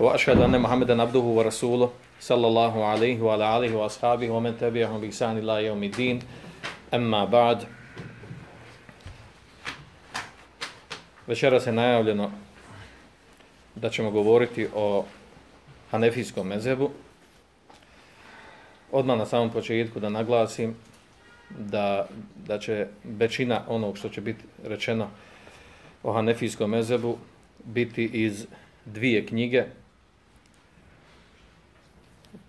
وأشهد أن محمدا عبده ورسوله صلى الله عليه وعلى آله وأصحابه ومن تبعهم بإحسان إلى يوم الدين أما بعد Večera se najavljeno da ćemo govoriti o hanefijskom mezebu. Odmah na samom početku da naglasim da, da će većina onog što će biti rečeno o hanefijskom mezebu biti iz dvije knjige.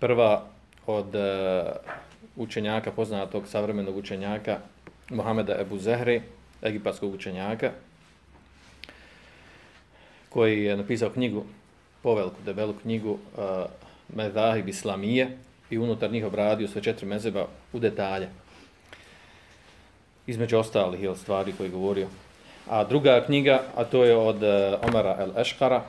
Prva od uh, učenjaka, poznatog savremenog učenjaka, Mohameda Ebu Zehri, egipatskog učenjaka, koji je napisao knjigu, povelku, debelu knjigu uh, Medahib Islamije i unutar njih obradio sve četiri mezeba u detalje. Između ostalih je stvari koje je govorio. A druga knjiga, a to je od uh, Omara El Eškara,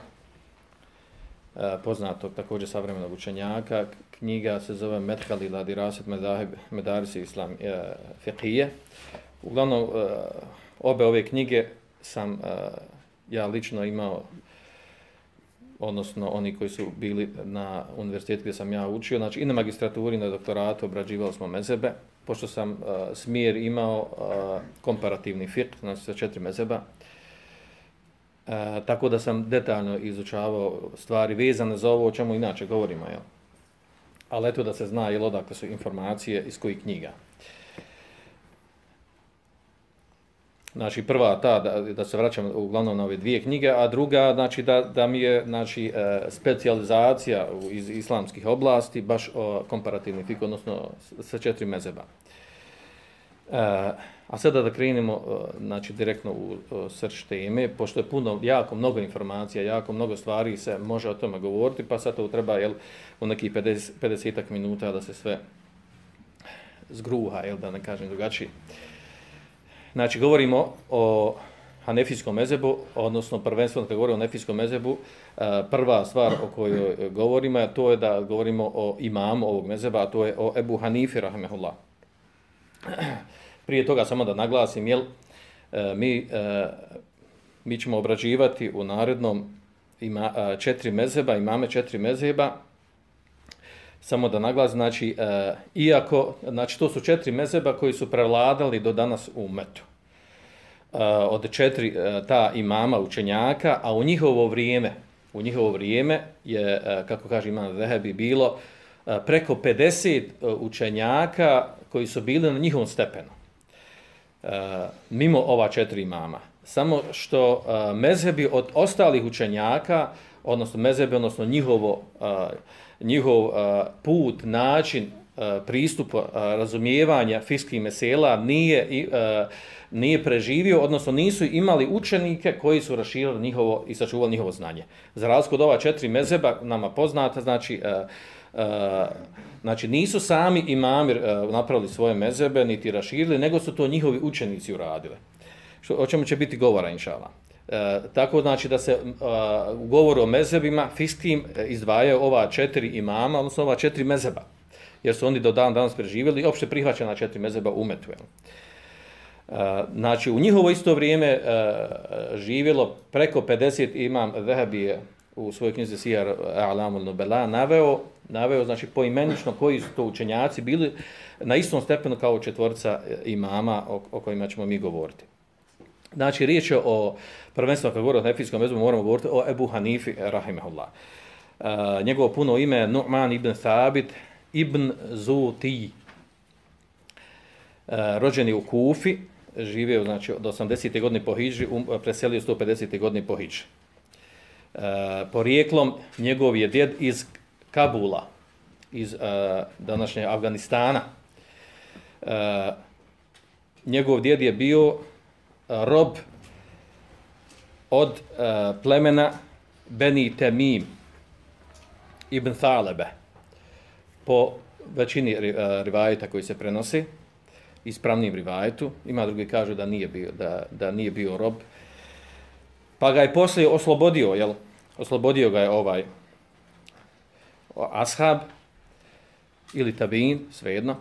E, poznatog također savremenog učenjaka. Knjiga se zove Medhali Ladi Raset Medarisi Islam e, uh, Fiqije. Uglavnom, e, obe ove knjige sam ja lično imao, odnosno oni koji su bili na univerzitetu gdje sam ja učio, znači i na magistraturi, na doktoratu obrađivali smo mezebe, pošto sam uh, smjer imao uh, komparativni fiqh, znači sa četiri mezeba, E, tako da sam detaljno izučavao stvari vezane za ovo o čemu inače govorimo, jel? ali eto da se zna jel odakle su informacije iz kojih knjiga. Znači prva ta da, da se vraćam uglavnom na ove dvije knjige, a druga znači da, da mi je znači e, specijalizacija iz islamskih oblasti baš o komparativni fik odnosno sa četiri mezeba. E, a sada da krenemo e, znači direktno u e, srž teme, pošto je puno jako mnogo informacija, jako mnogo stvari se može o tome govoriti, pa sad to treba jel u nekih 50 50 minuta da se sve zgruha, jel da ne kažem drugačije. Znači, govorimo o hanefijskom mezebu, odnosno prvenstveno kad govorimo o hanefijskom mezebu, e, prva stvar o kojoj govorimo, to je da govorimo o imamu ovog mezeba, a to je o Ebu Hanifi, rahmehullah. Prije toga samo da naglasim, jel, e, mi, e, mi ćemo obrađivati u narednom ima, e, četiri mezeba, imame četiri mezeba, samo da naglas, znači, iako, znači, to su četiri mezeba koji su prevladali do danas u metu. Od četiri ta imama učenjaka, a u njihovo vrijeme, u njihovo vrijeme je, kako kaže imam Vehebi, bilo preko 50 učenjaka koji su bili na njihovom stepenu. Eh, mimo ova četiri imama. Samo što eh, mezhebi od ostalih učenjaka, odnosno mezhebi, odnosno njihovo eh, njihov uh, put, način uh, pristupa uh, razumijevanja fiskih mesela nije uh, nije preživio, odnosno nisu imali učenike koji su raširili njihovo i sačuvali njihovo znanje. Za razliku od ova četiri mezheba nama poznata, znači, uh, Eh, znači nisu sami imami eh, napravili svoje mezebe, niti raširili, nego su to njihovi učenici uradili. Što, o čemu će biti govora, inšala. E, tako znači da se uh, u govoru o mezebima fiskim izdvajaju ova četiri imama, odnosno ova četiri mezeba, jer su oni do dan danas preživjeli i opšte prihvaćena četiri mezeba umetu. metu. Znači, u njihovo isto vrijeme e, živjelo preko 50 imam Vehabije u svojoj knjizi Sijar Alamul Nubela naveo, naveo znači poimenično koji su to učenjaci bili na istom stepenu kao četvorca imama o, o kojima ćemo mi govoriti. Znači, riječ je o, prvenstveno kad govorimo o nefijskom mezu, moramo govoriti o Ebu Hanifi, rahimahullah. Uh, e, njegovo puno ime je Nu'man ibn Thabit ibn Zuti. Uh, rođen je u Kufi, živio znači, od 80. godine po Hidži, um, preselio 150. godine po Hidži e, porijeklom njegov je djed iz Kabula, iz e, današnje Afganistana. Uh, njegov djed je bio rob od e, plemena Beni Temim. ibn Thalebe. Po većini e, rivajeta koji se prenosi, ispravnim rivajetu, ima drugi kažu da nije bio, da, da nije bio rob, pa ga je poslije oslobodio, jel? Oslobodio ga je ovaj ashab ili tabin, svejedno,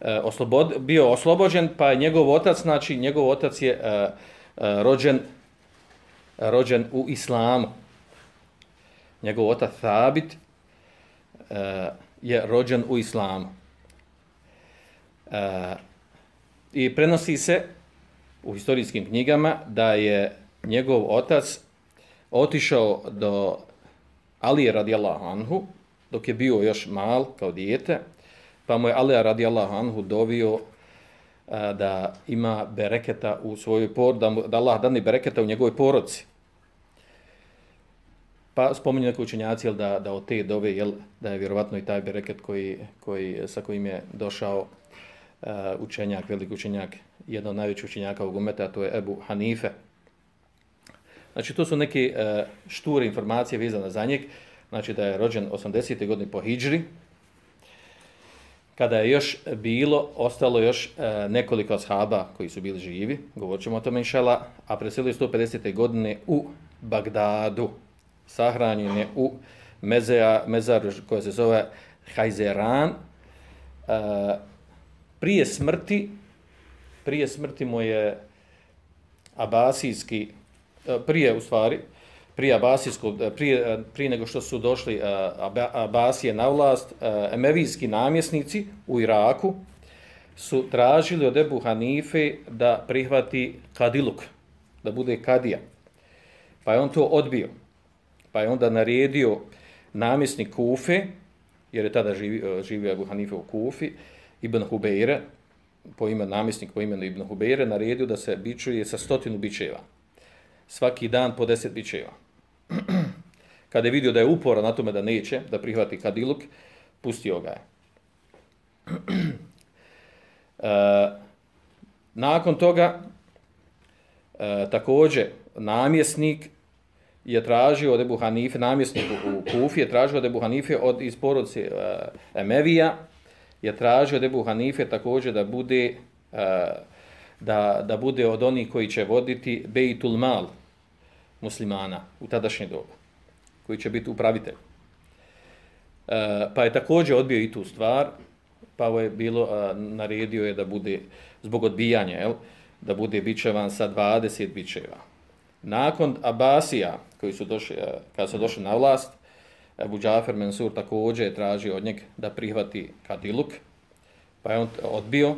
e, oslobod, bio oslobođen, pa je njegov otac, znači njegov otac je e, e, rođen, rođen u islamu. Njegov otac Thabit e, je rođen u islamu. E, I prenosi se u historijskim knjigama da je njegov otac otišao do Ali radijallahu anhu, dok je bio još mal, kao dijete, pa mu je Ali radijallahu anhu dovio a, da ima bereketa u svojoj por, da, mu, da Allah dani bereketa u njegovoj porodci. Pa spominju neki učenjaci jel, da, da od te dove, jel, da je vjerovatno i taj bereket koji, koji, sa kojim je došao uh, učenjak, velik učenjak, jedan od najvećih učenjaka ovog umeta, to je Ebu Hanife. Znači, to su neke uh, šture informacije vezane za njeg. Znači, da je rođen 80. godine po Hidžri, kada je još bilo, ostalo još uh, nekoliko ashaba koji su bili živi, govorit ćemo o tome inšala, a preselio 150. godine u Bagdadu, sahranjen je u mezea, mezar koja se zove Hajzeran. Uh, prije smrti, prije smrti mu je abasijski, E, prije u stvari, prije abasijskog, e, prije, e, prije nego što su došli abasije na vlast, emevijski namjesnici u Iraku su tražili od Ebu Hanife da prihvati kadiluk, da bude kadija. Pa je on to odbio. Pa je onda naredio namjesnik Kufe, jer je tada živio, živio Abu Hanife u Kufi, Ibn Hubeire, po imenu namjesnik po imenu Ibn Hubeire, naredio da se bičuje sa stotinu bičeva. Svaki dan po deset bičeva. Kada je vidio da je upora na tome da neće, da prihvati kadiluk, pustio ga je. e, nakon toga, e, također, namjesnik je tražio od Ebu Hanife, namjesnik u Kufi, je tražio od Ebu Hanife od, iz porodci e, Emevija, je tražio od Ebu Hanife također da bude, e, da, da bude od onih koji će voditi Bejtul Mal muslimana u tadašnje doba, koji će biti upravitelj. E, pa je također odbio i tu stvar, pa je bilo, a, naredio je da bude, zbog odbijanja, jel, da bude bičevan sa 20 bičeva. Nakon Abasija, koji su došli, a, kada su došli na vlast, Abu Džafer Mansur također je tražio od njeg da prihvati Kadiluk, pa je on odbio.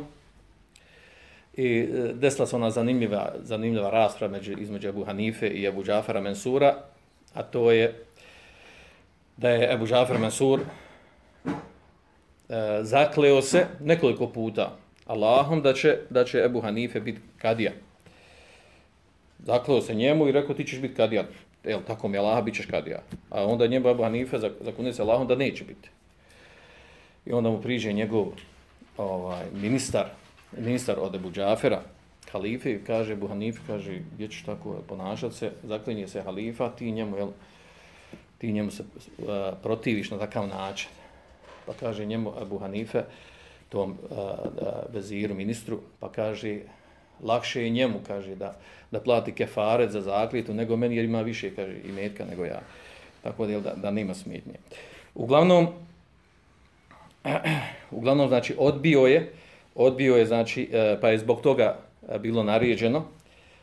I e, desila se ona zanimljiva, zanimljiva rasprava među, između Abu Hanife i Abu Džafera Mensura, a to je da je Abu Džafer Mensur e, zakleo se nekoliko puta Allahom da će, da će Abu Hanife biti kadija. Zakleo se njemu i rekao ti ćeš biti kadija. Jel, tako mi je Allah, bit ćeš kadija. A onda njemu Abu Hanife zakunio se Allahom da neće biti. I onda mu priđe njegov ovaj, ministar, ministar od Abu Džafera, halife, kaže Ebu Hanif, kaže, gdje ćeš tako ponašati se, zaklinje se halifa, ti njemu, jel, ti njemu se uh, protiviš na takav način. Pa kaže njemu Abu Hanife, tom uh, veziru, ministru, pa kaže, lakše je njemu, kaže, da, da plati kefaret za zaklitu, nego meni jer ima više, kaže, i metka nego ja. Tako da, da, da nema smetnje. Uglavnom, uglavnom, znači, odbio je, odbio je, znači, e, pa je zbog toga e, bilo naređeno,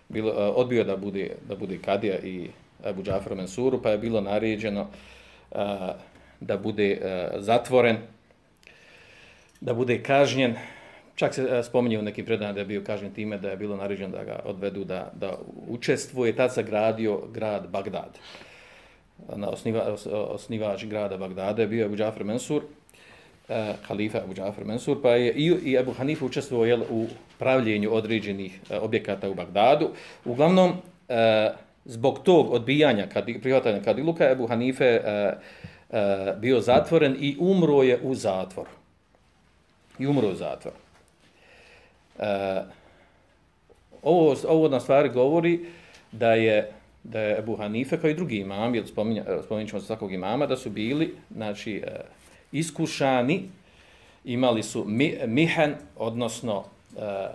bilo, e, odbio da bude, da bude Kadija i Abu Džafar Mensuru, pa je bilo naređeno da bude zatvoren, da bude kažnjen, Čak se spominje u nekim predanjima da je bio kažnjen time da je bilo naređeno da ga odvedu da, da učestvuje. Tad se gradio grad Bagdad. Na osniva, osnivač grada Bagdada je bio Abu Džafar Mansur, eh, halifa Abu Džafar Mansur, pa je i, i Abu Hanifa učestvovao jel, u pravljenju određenih e, objekata u Bagdadu. Uglavnom, e, zbog tog odbijanja kad, prihvatanja Kadiluka, Abu Hanife e, e, bio zatvoren i umro je u zatvoru. I umro u zatvoru. E, ovo, ovo na stvari govori da je da je Abu Hanife kao i drugi imam, jer spominja, spominjat svakog imama, da su bili znači, e, iskušani, imali su mi, mihen, odnosno e,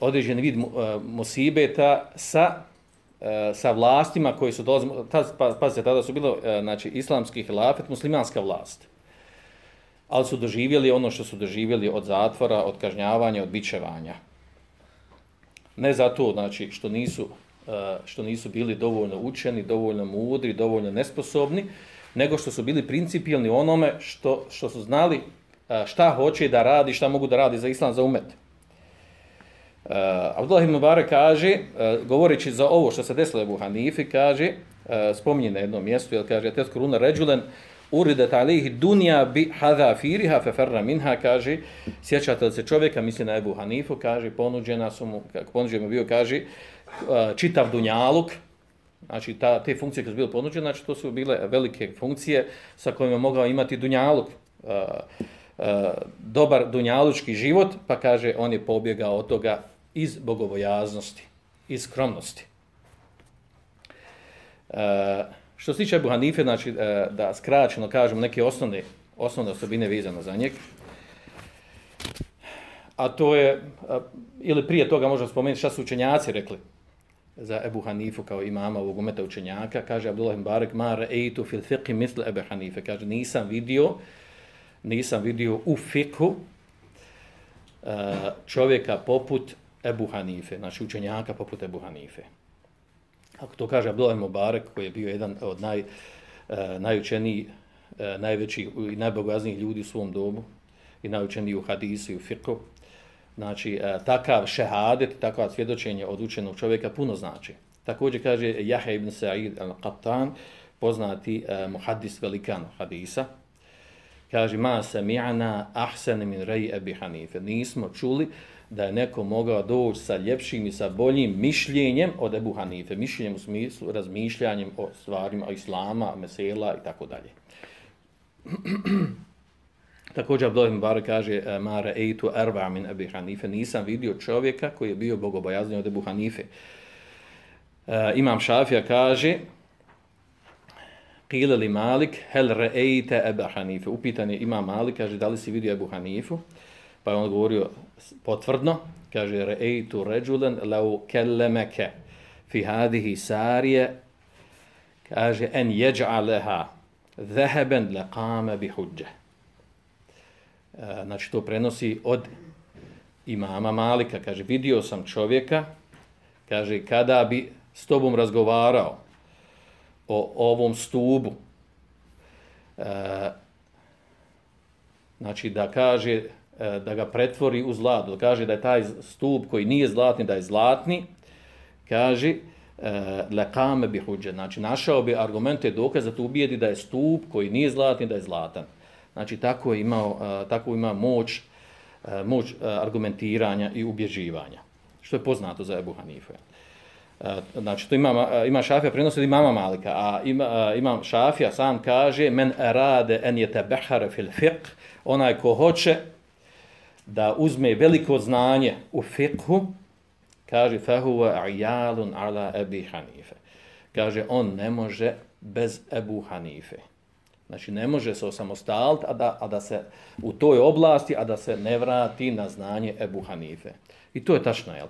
određen vid e, musibeta sa e, sa vlastima koji su dolazili, pa, pazite, tada su bilo e, znači, islamski hilafet, muslimanska vlast. Ali su doživjeli ono što su doživjeli od zatvora, od kažnjavanja, od bičevanja. Ne zato znači, što nisu što nisu bili dovoljno učeni, dovoljno mudri, dovoljno nesposobni, nego što su bili principijalni onome što, što su znali e, šta hoće da radi, šta mogu da radi za islam, za umet. Uh, Abdullah ibn Mubarak kaže, uh, govoreći za ovo što se desilo Ebu Hanifi, kaže, uh, spominje na jednom mjestu, jer kaže, tetku runa ređulen, uridet alihi dunja bi hada firiha fe ferra minha, kaže, sjećate li se čovjeka, misli na Ebu Hanifu, kaže, ponuđena su mu, kako ponuđeno bio, kaže, uh, čitav dunjaluk, znači ta, te funkcije koje su bile ponuđene, znači to su bile velike funkcije sa kojima mogao imati dunjaluk, uh, uh, dobar dunjalučki život, pa kaže, on je pobjegao od toga iz bogovojaznosti, iz skromnosti. Uh, što se tiče Ebu Hanife, znači uh, da skraćeno kažemo neke osnovne, osnovne osobine vezano za njeg, a to je, uh, ili prije toga možemo spomenuti šta su učenjaci rekli za Ebu Hanifu kao imama ovog umeta učenjaka, kaže Abdullah ibn Barak, ma re'eitu fil fiqhi misle Ebu Hanife, kaže nisam vidio, nisam vidio u fiqhu uh, čovjeka poput Ebu Hanife, znači učenjaka poput Ebu Hanife. Ako to kaže Abdullah Mubarak, koji je bio jedan od naj, eh, uh, najučenijih, uh, eh, najvećih i najbogaznijih ljudi u svom dobu i najučeniji u hadisu i u fiqhu, znači e, takav šehadet, takva svjedočenje od učenog čovjeka puno znači. Također kaže Jahe ibn Sa'id al-Qattan, poznati uh, muhaddis velikan hadisa, kaže ma sami'ana ahsan min rej Ebi Hanife. Nismo čuli da je neko mogao doći sa ljepšim i sa boljim mišljenjem od Ebu Hanife. Mišljenjem u smislu razmišljanjem o stvarima o islama, mesela i tako dalje. Također Abdullah ibn kaže e, Mara eitu arba min Ebu Hanife. Nisam vidio čovjeka koji je bio bogobojazni od Ebu Hanife. Uh, Imam Šafija kaže Qila li Malik, hel re'ejte Ebu Hanife. Upitan je Imam Malik, kaže, da li si vidio Ebu Hanifu? Pa je on govorio potvrdno, kaže reitu ređulen lau kellemeke fi hadihi sarije, kaže en jeđ'aleha zeheben le bi huđe. E, znači to prenosi od imama Malika, kaže vidio sam čovjeka, kaže kada bi s tobom razgovarao o ovom stubu, e, znači da kaže E, da ga pretvori u zlato, da kaže da je taj stup koji nije zlatni, da je zlatni, kaže e, lekame bi huđe, znači našao bi argumente dokaz da ubijedi da je stup koji nije zlatni, da je zlatan. Znači tako je imao, e, tako ima moć, e, moć e, argumentiranja i ubježivanja, što je poznato za Ebu Hanife. Znači, to ima, ima šafija prenosi od imama Malika, a ima, ima šafija sam kaže men rade en je tebehare fil fiqh, onaj ko hoće da uzme veliko znanje u fiqhu, kaže fahuwa ayalun ala Ebi Hanife. Kaže on ne može bez Ebu Hanife. Znači ne može se osamostaliti, a da, a da se u toj oblasti, a da se ne vrati na znanje Ebu Hanife. I to je tačno, jel?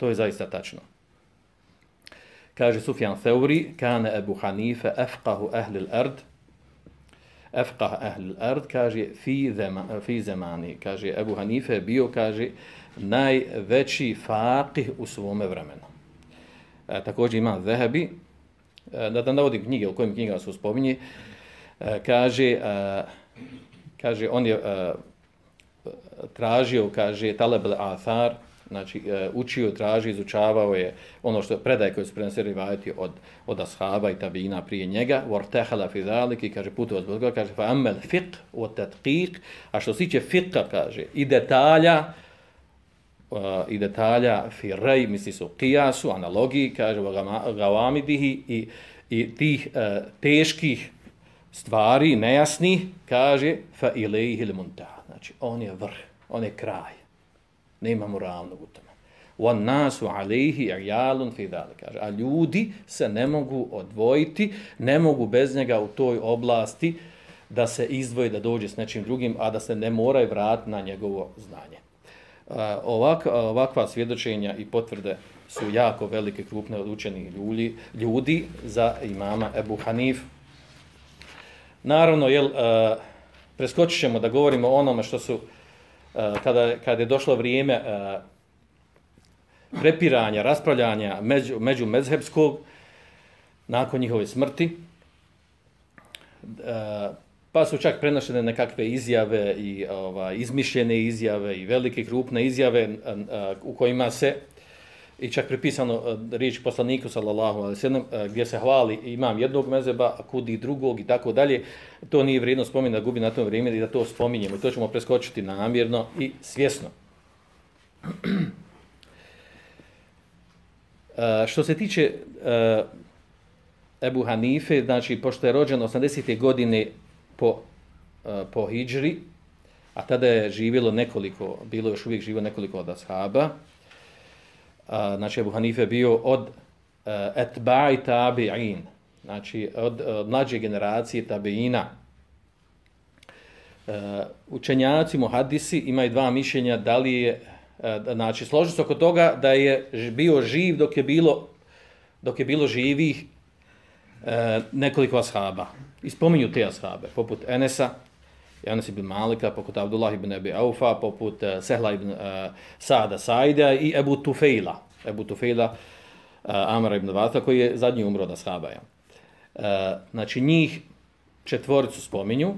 To je zaista tačno. Kaže Sufjan Theuri, kane Ebu Hanife efqahu ahli l-ard, efqah ahl ard kaže fi zema, fi zamani kaže Abu Hanife bio kaže najveći faqih u svom vremenu e, također ima Zehebi, e, da da navodim knjige o kojim knjigama se spominje e, Eh, kaže eh, kaže on je eh, tražio kaže talab al athar znači učio, traži, izučavao je ono što predaje koje su preneseli rivajati od, od ashaba i tabina prije njega, vortehala fi zalik i kaže putu zbog toga, kaže fa amel fiqh o tatqiq, a što se tiče fiqha, kaže, i detalja, uh, i detalja fi rej, misli su qiyasu, analogiji, kaže, gavamidihi i, i tih uh, teških stvari, nejasni, kaže, fa ilaihi al-muntah. Znači, on je vrh, on je kraj. Nemamo ravnog u tome. wa nasu alayhi ayalun fi dalik. A ljudi se ne mogu odvojiti, ne mogu bez njega u toj oblasti da se izdvoji, da dođe s nečim drugim, a da se ne moraju vratiti na njegovo znanje. Uh, ovak, uh, ovakva svjedočenja i potvrde su jako velike, krupne, učeni ljudi, ljudi za imama Ebu Hanif. Naravno, jel, uh, preskočit ćemo da govorimo o onome što su, uh, kada, kada je došlo vrijeme uh, prepiranja, raspravljanja među, među mezhebskog, nakon njihove smrti, uh, pa su čak prenošene nekakve izjave i ova, izmišljene izjave i velike krupne izjave uh, uh, u kojima se i čak pripisano e, riječ poslaniku sallallahu alejhi ve sellem gdje se hvali imam jednog mezeba a kudi drugog i tako dalje to nije vrijedno spomena da gubi na tom vrijeme i da to spominjemo i to ćemo preskočiti namjerno i svjesno e, što se tiče e, Ebu Hanife znači pošto je rođen 80. godine po po hidžri a tada je živjelo nekoliko bilo još uvijek živo nekoliko od ashaba a, znači Abu Hanife bio od uh, etba'i tabi'in, znači od e, od mlađe generacije tabi'ina. Uh, učenjaci muhadisi imaju dva mišljenja da li je, znači složi se oko toga da je bio živ dok je bilo, dok je bilo živih e, nekoliko ashaba. I spominju te ashabe, poput Enesa, Janas ibn Malika, poput Abdullah ibn Abi Aufa, poput uh, Sehla ibn uh, Saada Saida i Ebu Tufejla, Ebu Tufejla, uh, Amara ibn Vata, koji je zadnji umro od shabaja. Uh, znači, njih četvoricu spominju,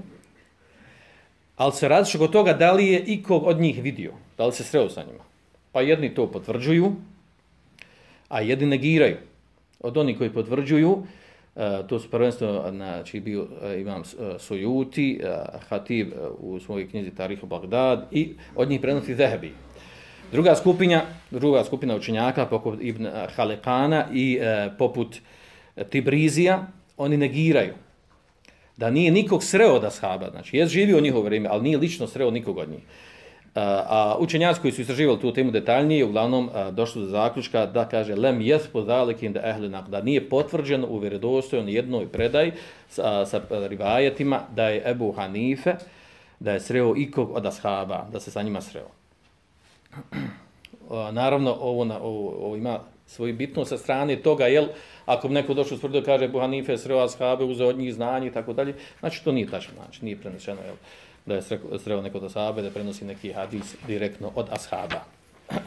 ali se različno od toga da li je ikog od njih vidio, da li se sreo sa njima. Pa jedni to potvrđuju, a jedni negiraju. Od onih koji potvrđuju, uh, to su prvenstveno znači bio uh, imam e, uh, Sujuti, Hatib u svojoj knjizi Tarihu Bagdad i od njih prenosi Zehebi. Druga skupina, druga skupina učenjaka poput Ibn Halekana i poput Tibrizija, oni negiraju da nije nikog sreo da shaba, znači je živio u njihovo vrijeme, ali nije lično sreo nikog od njih. A učenjaci koji su istraživali tu temu detaljnije, uglavnom došli do zaključka da kaže lem jes po da ehli da nije potvrđeno u vjerodostojnom jednoj predaj sa, sa rivajetima da je Ebu Hanife da je sreo ikog od ashaba, da se sa njima sreo. Naravno, ovo, na, ovo, ovo ima svoju bitnost sa strane toga, jel, ako bi neko došao sprdo, kaže Ebu Hanife sreo ashabe, uzeo od njih znanje i tako dalje, znači to nije tačno, znači nije prenešeno, jel da je sreo neko od ashaba, da prenosi neki hadis direktno od ashaba. Uh,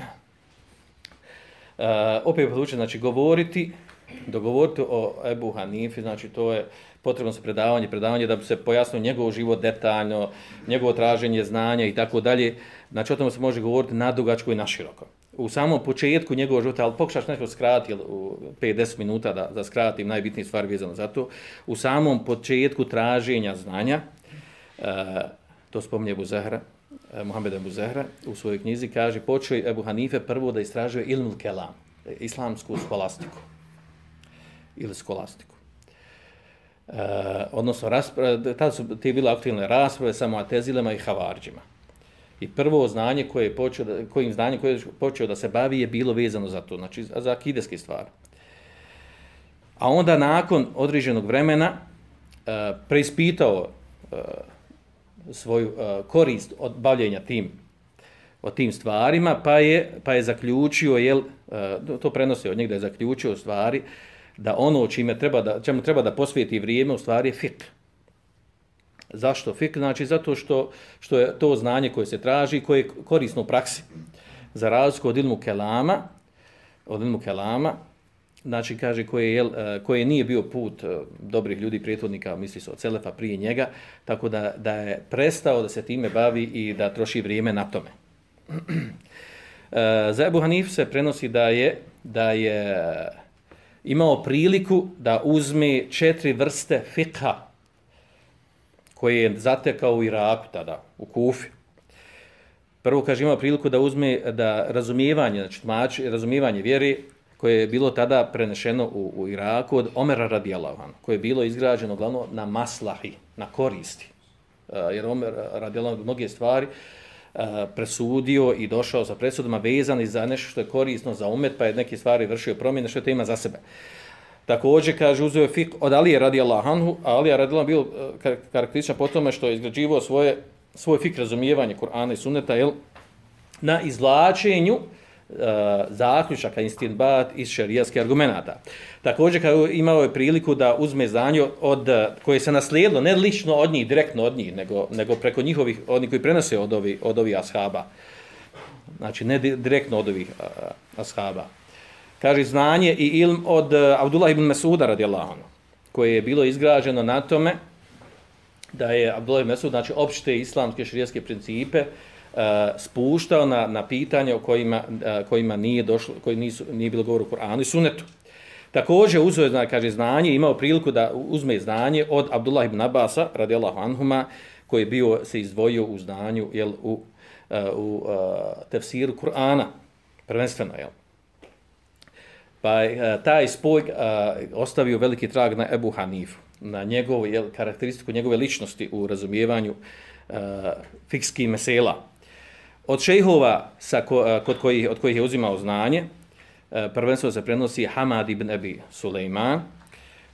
opet poduče, znači, govoriti, dogovoriti o Ebu Hanifi, znači, to je potrebno se predavanje, predavanje da bi se pojasnio njegov život detaljno, njegovo traženje znanja i tako dalje. Znači, o tome se može govoriti na dugačko i na široko. U samom početku njegovog života, ali pokušaš nešto skrati, u 5-10 minuta da, da skratim najbitnije stvari vezano za to, u samom početku traženja znanja, uh, to spominje Ebu Zahra, eh, Muhammed Ebu Zahra, u svojoj knjizi kaže, počeo Ebu Hanife prvo da istražuje ilmul kelam, e, islamsku skolastiku. Ili skolastiku. Uh, odnosno, tada su ti bile aktivne rasprave sa Muatezilema i Havarđima. I prvo znanje koje je počeo, kojim znanje koje je počeo da se bavi je bilo vezano za to, znači za akideske stvari. A onda nakon određenog vremena e, preispitao e, svoju uh, korist od bavljenja tim o tim stvarima, pa je, pa je zaključio, jel, uh, to prenosi od njega da je zaključio stvari, da ono čime treba da, čemu treba da posvijeti vrijeme u stvari je fik. Zašto fik? Znači zato što, što je to znanje koje se traži, koje je korisno u praksi. Za razliku od ilmu kelama, od ilmu kelama, znači kaže koje je e, koje nije bio put e, dobrih ljudi prethodnika misli se od Selefa prije njega tako da da je prestao da se time bavi i da troši vrijeme na tome. E, za Abu Hanif se prenosi da je da je imao priliku da uzme četiri vrste fikha koje je zatekao u Iraku tada u Kufi. Prvo kaže imao priliku da uzme da razumijevanje, znači tmač, razumijevanje vjeri koje je bilo tada prenešeno u, u Iraku od Omera radijallahu koje je bilo izgrađeno glavno na maslahi, na koristi. Uh, jer Omer radijallahu mnoge stvari e, presudio i došao sa presudama vezani za nešto što je korisno za umet, pa je neke stvari vršio promjene, što je to ima za sebe. Također, kaže, uzeo je fik od Alije radijallahu anhu, a Alija radi bio bio karakterističan po tome što je izgrađivao svoje, svoj fik razumijevanje Kur'ana i Sunneta, jel, na izvlačenju uh, E, zaključaka istinbat iz šerijaskih argumenata. Također kao imao je priliku da uzme znanje od e, koje se naslijedilo ne lično od njih, direktno od njih, nego, nego preko njihovih, oni koji prenose od ovih od ovih ashaba. Znači ne direktno od ovih uh, ashaba. Kaže znanje i ilm od uh, Abdullah ibn Mesuda radijallahu anhu, koje je bilo izgrađeno na tome da je Abdullah ibn Mesud, znači opšte islamske šerijske principe, uh, Eh, spuštao na, na pitanje o kojima, uh, kojima nije došlo, koji nisu, nije bilo govor u Koranu i Sunetu. Također uzeo je, kaže, znanje, imao priliku da uzme znanje od Abdullah ibn Abasa, radijallahu anhuma, koji je bio, se izdvojio u znanju, jel, u, uh, u uh, tefsiru Kur'ana, prvenstveno, jel. Pa uh, taj spoj uh, ostavio veliki trag na Ebu Hanifu, na njegovu, jel, karakteristiku njegove ličnosti u razumijevanju uh, fikskih mesela. Od šejhova sa ko, eh, kod kojih, od kojih je uzimao znanje, eh, prvenstvo se prenosi Hamad ibn Abi Suleiman,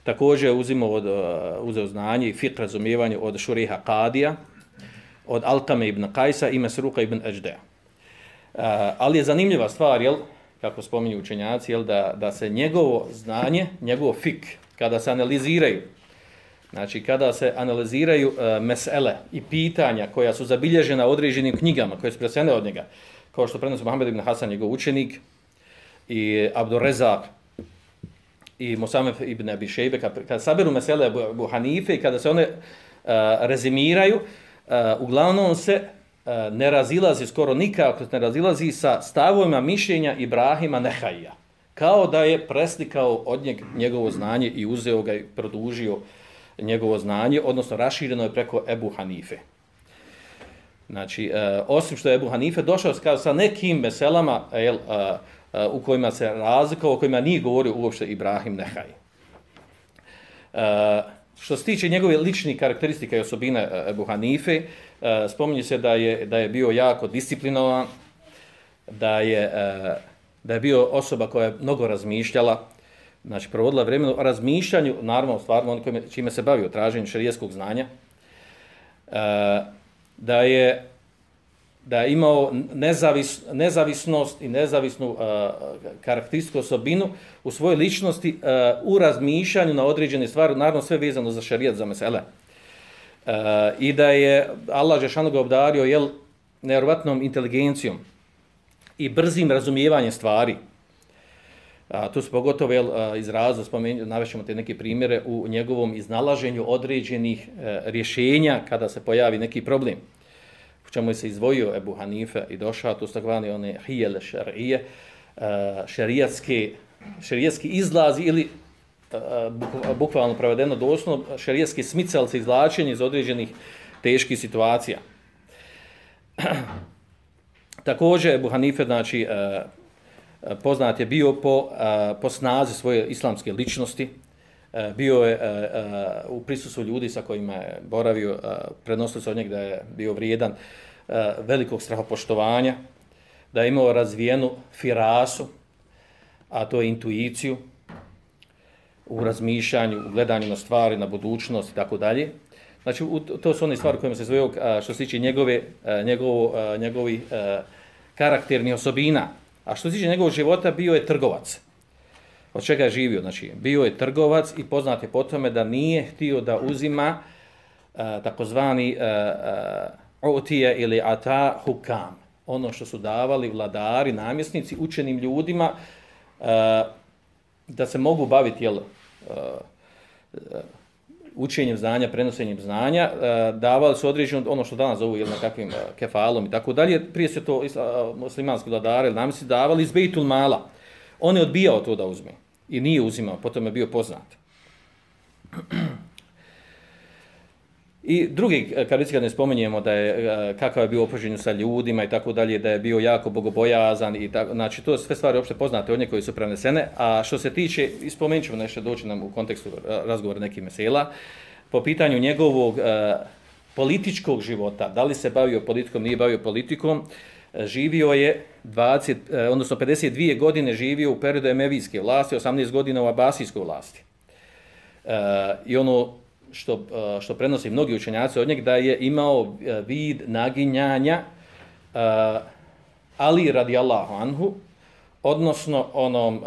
također je uzimao od, eh, uzeo znanje i fiqh razumijevanje od Šuriha Kadija, od Altame ibn Kajsa i Mesruka ibn Ejdea. Ali je zanimljiva stvar, jel, kako spominju učenjaci, jel, da, da se njegovo znanje, njegovo fik, kada se analiziraju, Znači, kada se analiziraju uh, mesele i pitanja koja su zabilježena određenim knjigama, koje su presene od njega, kao što prenosu Mohamed ibn Hasan, njegov učenik, i Abdurezak, i Mosamed ibn Abi Šejbe, kada, saberu mesele Abu Hanife i kada se one uh, rezimiraju, uh, uglavnom se uh, ne razilazi skoro nikako, ne razilazi sa stavovima mišljenja Ibrahima Nehajja. Kao da je preslikao od njeg njegovo znanje i uzeo ga i produžio uh, njegovo znanje, odnosno rašireno je preko Ebu Hanife. Znači, e, osim što je Ebu Hanife došao kao sa nekim meselama el, a, e, a, e, u kojima se razlikao, u kojima nije govorio uopšte Ibrahim Nehaj. E, što se tiče njegove ličnih karakteristika i osobine e, Ebu Hanife, e, spominje se da je, da je bio jako disciplinovan, da je, e, da je bio osoba koja je mnogo razmišljala, znači provodila vremenu o razmišljanju, naravno stvarno oni kojima, čime se bavio, traženju šarijeskog znanja, e, da je da je imao nezavis, nezavisnost i nezavisnu e, uh, karakteristiku osobinu u svojoj ličnosti uh, u razmišljanju na određene stvari, naravno sve vezano za šarijat, za mesele. Uh, I da je Allah Žešanu ga obdario jel, nevjerovatnom inteligencijom i brzim razumijevanjem stvari, A, tu su pogotovo jel, iz razloga, spomenju, navešćemo te neke primjere u njegovom iznalaženju određenih e, rješenja kada se pojavi neki problem. U čemu je se izdvojio Ebu Hanife i došao, to su takvani one hijele šarije, e, šarijatske, šarijatski izlazi ili e, bukvalno prevedeno doslovno šarijatske smicalce izlačenje iz određenih teških situacija. Također Ebu Hanife, znači, e, Eh, poznat je bio po, eh, po snazi svoje islamske ličnosti, eh, bio je u prisustvu ljudi sa kojima je boravio, prenosilo se od njeg da je bio vrijedan velikog strahopoštovanja, da je imao razvijenu firasu, a to je intuiciju u razmišljanju, u gledanju na stvari, na budućnost i tako dalje. Znači, to su one stvari kojima se zvojio što se tiče njegove, njegovo, njegovi karakterni osobina. A što se tiče njegovog života, bio je trgovac. Od čega je živio? Znači, bio je trgovac i poznat je po tome da nije htio da uzima uh, takozvani uh, uh, ili ata hukam. Ono što su davali vladari, namjesnici, učenim ljudima uh, da se mogu baviti jel, uh, učenjem znanja, prenosenjem znanja, e, davali su određeno ono što danas zovu na kakvim e, kefalom i tako dalje. Prije se to e, muslimanski vladari ili namisi davali iz Bejtul Mala. On je odbijao to da uzme i nije uzimao, potom je bio poznat. I drugi e, karakteristika ne spomenjemo da je e, kakav je bio opoženju sa ljudima i tako dalje, da je bio jako bogobojazan i tako, znači to sve stvari opšte poznate od nje koje su prenesene, a što se tiče, ispomenut ćemo nešto doći nam u kontekstu e, razgovora nekih mesela, po pitanju njegovog e, političkog života, da li se bavio politikom, nije bavio politikom, živio je 20, e, odnosno 52 godine živio u periodu emevijske vlasti, 18 godina u abasijskoj vlasti. E, I ono što, eh, što prenosi mnogi učenjaci od njeg, da je imao eh, vid naginjanja eh, Ali radijallahu anhu, odnosno onom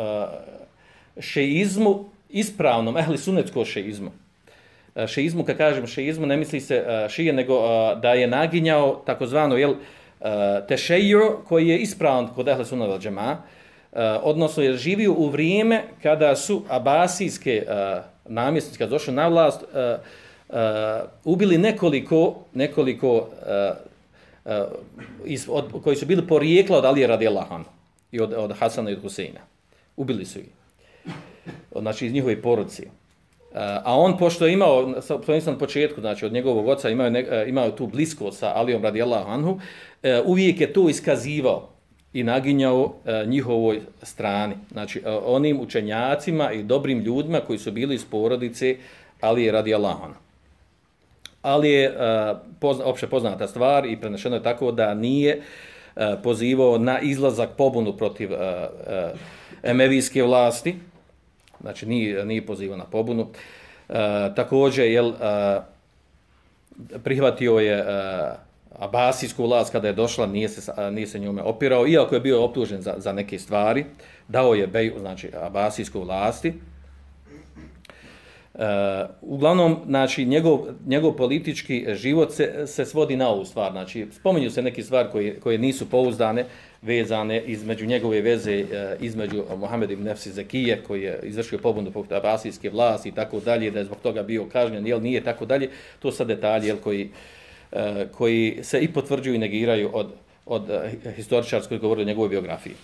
šeizmu, ispravnom, ehli sunetsko šeizmu. Šeizmu, kad kažem šeizmu, ne misli se šije, nego da je naginjao takozvano, jel, tešejo koji je ispravan kod ehli suneta džema, odnosno je živio u vrijeme kada su abasijske namjesnici, kad došli na vlast, uh ubili nekoliko, nekoliko e, iz, od, koji su bili porijekla od Alije radi Allahanu i od, od Hasana i od Huseina. Ubili su ih znači iz njihove porodice. A on, pošto je imao, to nisam na početku, znači od njegovog oca imao, ne, imao tu blisko sa Alijom radijallahu anhu, uh, uvijek je to iskazivao i naginjao e, njihovoj strani. Znači, e, onim učenjacima i dobrim ljudima koji su bili iz porodice Ali je radijallahu Allahona. Ali je pozna, opšte poznata stvar i prenešeno je tako da nije e, pozivao na izlazak pobunu protiv e, e, emevijske vlasti, znači nije, nije pozivao na pobunu. E, također, jel, e, prihvatio je e, abasijsku vlast kada je došla, nije se, nije se njome opirao, iako je bio optužen za, za neke stvari, dao je bej, znači abasijsku vlasti. Uh, uglavnom, znači, njegov, njegov politički život se, se svodi na ovu stvar. Znači, spominju se neke stvari koje, koje nisu pouzdane, vezane između njegove veze, e, između Mohamed ibn Nefsi Zekije, koji je izvršio pobundu poput abasijske vlasti i tako dalje, da je zbog toga bio kažnjen, jel nije tako dalje. To su detalje jel, koji, Eh, koji se i potvrđuju i negiraju od, od eh, uh, historičarskoj govori o njegovoj biografiji.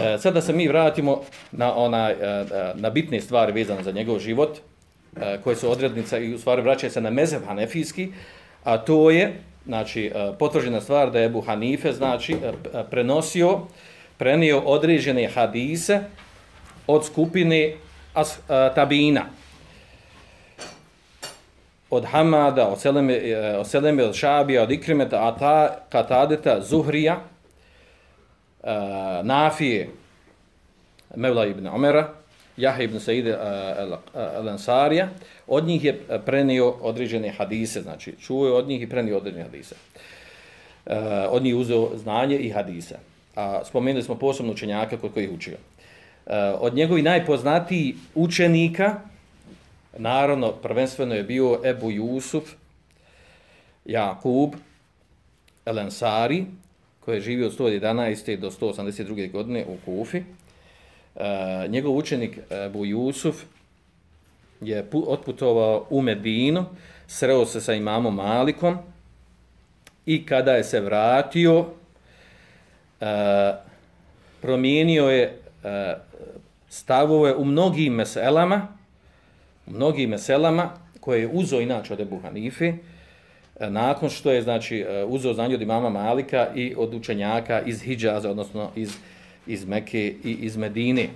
Eh, sada se mi vratimo na, ona, na bitne stvari vezane za njegov život, koje su odrednica i u stvari vraćaju se na mezeb hanefijski, a to je, znači, potvrđena stvar da je Ebu Hanife, znači, prenosio, prenio određene hadise od skupine as, tabina. Od Hamada, od Seleme, e, od, Seleme, od Šabija, od Ikrimeta, Ata, Katadeta, Zuhrija, e, Nafije, Mevla ibn Omera, Jahe ibn Saide e, al-Ansarija, od njih je prenio određene hadise, znači čuo je od njih i prenio određene hadise. Od njih uzeo znanje i hadise. A spomenuli smo posebno učenjaka kod kojih učio. Od njegovih najpoznatiji učenika, naravno, prvenstveno je bio Ebu Jusuf, Jakub, El-Ansari, koji je živio od 111. do 182. godine u Kufi. E, njegov učenik Abu Jusuf je otputovao u Medinu, sreo se sa imamom Malikom i kada je se vratio, e, promijenio je e, stavove u mnogim meselama, u mnogim meselama koje je uzo inače od Ebu Hanife, e, nakon što je znači e, uzeo znanje od imama Malika i od učenjaka iz Hidžaza, odnosno iz iz Mekke i iz Medine. E,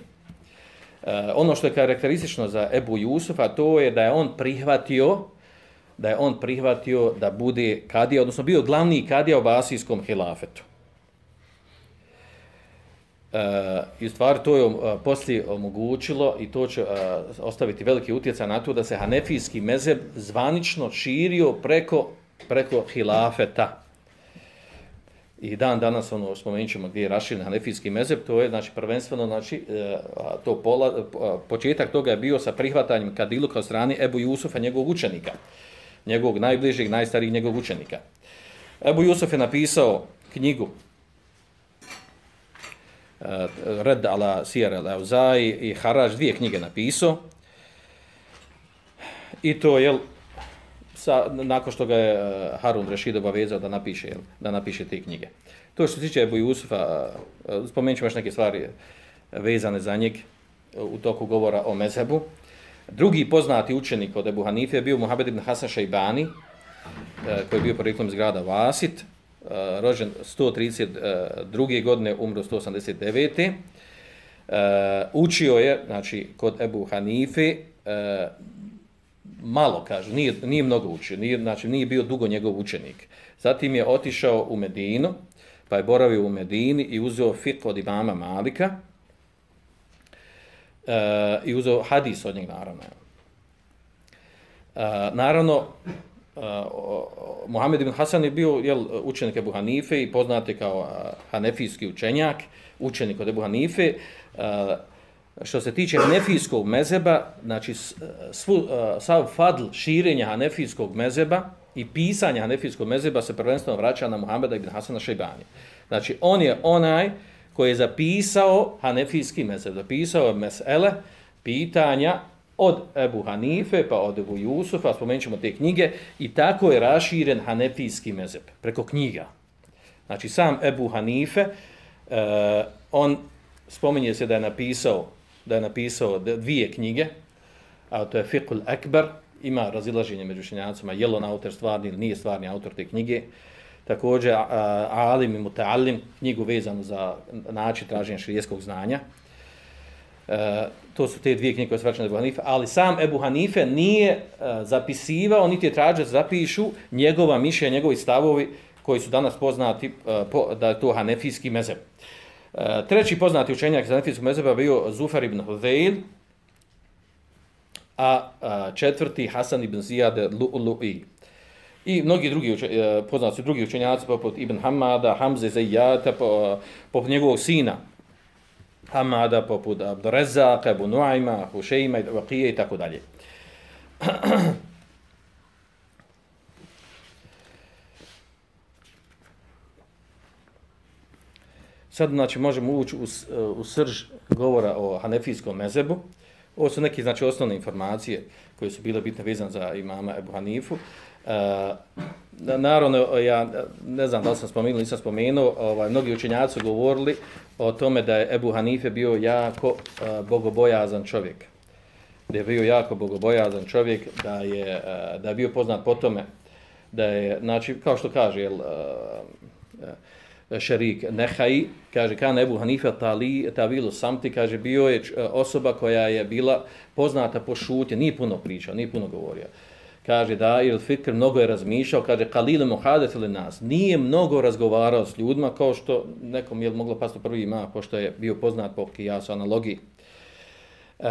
ono što je karakteristično za Ebu Jusufa, to je da je on prihvatio da je on prihvatio da bude kadija, odnosno bio glavni kadija u Basijskom hilafetu. Uh, I u stvari to je uh, poslije omogućilo i to će uh, ostaviti veliki utjecaj na to da se Hanefijski mezeb zvanično širio preko, preko hilafeta. I dan danas ono spomenut ćemo gdje je raširen hanefijski mezeb, to je znači prvenstveno znači to pola, početak toga je bio sa prihvatanjem kadilu kao strani Ebu Jusufa njegovog učenika. Njegovog najbližeg, najstarijeg njegovog učenika. Ebu Jusuf je napisao knjigu Eh, Red ala Sijar al i Haraž, dvije knjige napisao. I to je sa, nakon što ga je eh, Harun Rešid obavezao da napiše, da napiše te knjige. To što se tiče Ebu Jusufa, eh, spomenut ćemo još neke stvari vezane za njeg u toku govora o Mezebu. Drugi poznati učenik od Ebu Hanife je bio Muhammed ibn Hasan Šajbani, koji je bio porijeklom iz grada Vasit, Eh, rođen 132. Eh, godine, umro 189. Eh, učio je, znači, kod Ebu Hanife, malo, kaže, nije, nije mnogo učio, nije, znači nije bio dugo njegov učenik. Zatim je otišao u Medinu, pa je boravio u Medini i uzeo fiqh od imama Malika uh, i uzeo hadis od njeg, naravno. Uh, naravno, uh, Mohamed ibn Hasan je bio jel, učenik Ebu Hanife i poznate kao uh, hanefijski učenjak, učenik od Ebu Hanife. Uh, što se tiče hanefijskog mezeba, znači svu, uh, sav fadl širenja hanefijskog mezeba i pisanja hanefijskog mezeba se prvenstveno vraća na Muhameda ibn Hasana Šejbani. Znači, on je onaj koji je zapisao hanefijski mezeb, zapisao mesele, pitanja od Ebu Hanife pa od Ebu Jusufa, spomenut ćemo te knjige, i tako je raširen hanefijski mezeb, preko knjiga. Znači, sam Ebu Hanife, uh, on spominje se da je napisao da je napisao dvije knjige, a to je Fiqhul Akbar, ima razilaženje među šenjacima, je li on autor stvarni ili nije stvarni autor te knjige. Također, Alim i Muta'alim, knjigu vezanu za način traženja širijeskog znanja. E, to su te dvije knjige koje su vraćene Ebu Hanife, ali sam Ebu Hanife nije e, zapisivao, niti je tražio da zapišu njegova mišlja, njegovi stavovi koji su danas poznati e, po, da je to hanefijski mezeb. E, treći poznati učenjak iz hanefijskog mezeba bio Zufar ibn Huzeil, a, a četvrti Hasan ibn Zijad Lu'lu'i. I mnogi drugi uče, poznati drugi učenjaci poput Ibn Hamada, Hamze Zajjata, poput njegovog sina Hamada, poput Abdureza, Ebu Nuajma, Hušeima, Vakije i tako dalje. Sad, znači, možemo ući u, u srž govora o hanefijskom mezebu. Ovo su neke znači osnovne informacije koje su bile bitne vezane za imama Ebu Hanifu. Uh, naravno, e, ja ne znam da li sam spomenuo, nisam spomenuo, ovaj, mnogi učenjaci su govorili o tome da je Ebu Hanife bio jako uh, bogobojazan čovjek. Da je bio jako bogobojazan čovjek, da je, uh, da je bio poznat po tome, da je, znači, kao što kaže, jel, uh, šerik Nehaj, kaže, kan Ebu Hanife tali, tavilu samti, kaže, bio je osoba koja je bila poznata po šutje, nije puno pričao, nije puno govorio. Kaže, da, il fikr mnogo je razmišljao, kaže, kalile muhadet ili nas, nije mnogo razgovarao s ljudima, kao što nekom je moglo pasti prvi ima, pošto je bio poznat po kijasu analogiji. Uh,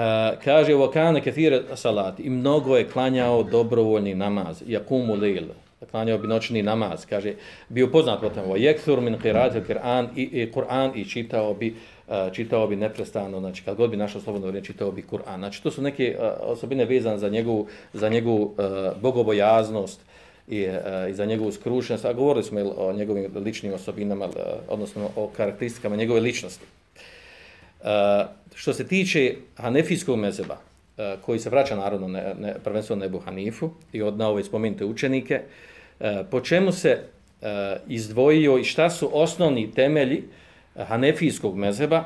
kaže, u kane kethire salati, i mnogo je klanjao dobrovoljni namaz, jakumu lil, klanjao bi noćni namaz, kaže, bio poznat po tamo, jekthur min qiratil Kur'an i, i Kur'an i čitao bi uh, čitao bi neprestano, znači kad god bi našao slobodno vrijeme, čitao bi Kur'an. Znači to su neke osobine vezane za njegovu, za njegovu bogobojaznost i, i za njegovu skrušenost, a govorili smo o njegovim ličnim osobinama, odnosno o karakteristikama njegove ličnosti. Što se tiče Hanefijskog mezeba, koji se vraća narodno ne, ne, prvenstveno Nebu Hanifu i od na ove spomenute učenike, po čemu se izdvojio i šta su osnovni temelji hanefijskog mezheba.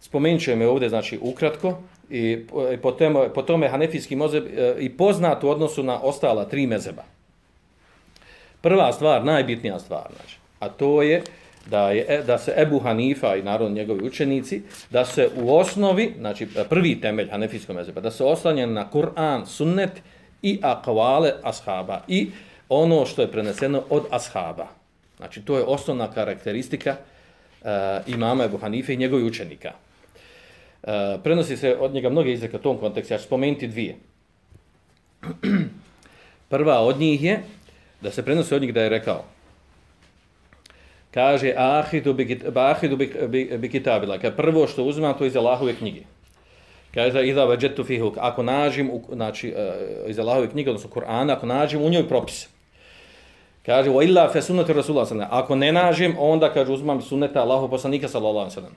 Spomenut ću me ovdje, znači, ukratko. I po tome, po tome hanefijski mezheb e, i poznat u odnosu na ostala tri mezheba. Prva stvar, najbitnija stvar, znači, a to je da, je e, da se Ebu Hanifa i naravno njegovi učenici, da se u osnovi, znači prvi temelj hanefijskog mezheba, da se oslanja na Kur'an, sunnet i akvale ashaba i ono što je preneseno od ashaba. Znači, to je osnovna karakteristika uh, imama Ebu Hanife i njegovih učenika. Uh, prenosi se od njega mnoge izreke u tom kontekstu, ja ću spomenuti dvije. Prva od njih je, da se prenosi od njih da je rekao, kaže, ahidu bi, ahidu bi, bi, bi kitabila, kaže, prvo što uzimam, to iz Allahove knjige. Kaže iza veđetu fihu ako nađem znači eh, iz Allahove knjige odnosno Kur'ana ako nađem u njoj propis. Kaže wa illa fe sunnati rasulullah sallam. Ako ne nađem onda kaže uzmam sunneta Allahov poslanika sallallahu sallam.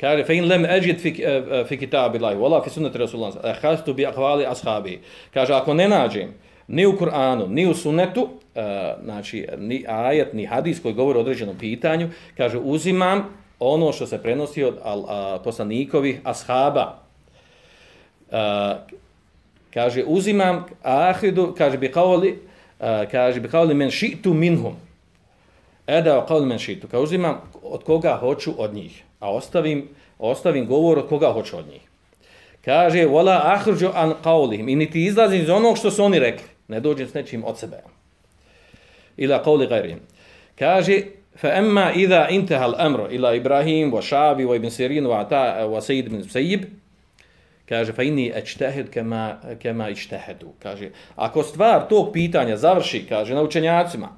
Kaže fa in lam ajid fi uh, fi kitabillahi wala fi sunnati rasulullah akhastu bi aqwali ashabi. Kaže ako ne nađem ni u Kur'anu ni u sunnetu uh, znači ni ajet ni hadis koji govori o određenom pitanju kaže uzimam ono što se prenosi od al, a, poslanikovih ashaba kaže uzimam ahidu kaže bi qawli kaže bi qawli men shi'tu minhum ada qawli men shi'tu kao uzimam od koga hoću od njih a ostavim ostavim govor od koga hoću od njih Kaže, wala akhruju an qawlihim. I niti izlazim iz onog što su oni rekli. Ne dođem s nečim od sebe. Ila qawli ghayrihim. Kaže, fa amma idha intaha al-amru ila Ibrahim wa Shabi wa Ibn Sirin wa Ata wa Sayyid ibn Sayyib kaže fa inni ajtahid kama kama ijtahadu kaže ako stvar tog pitanja završi kaže na učenjacima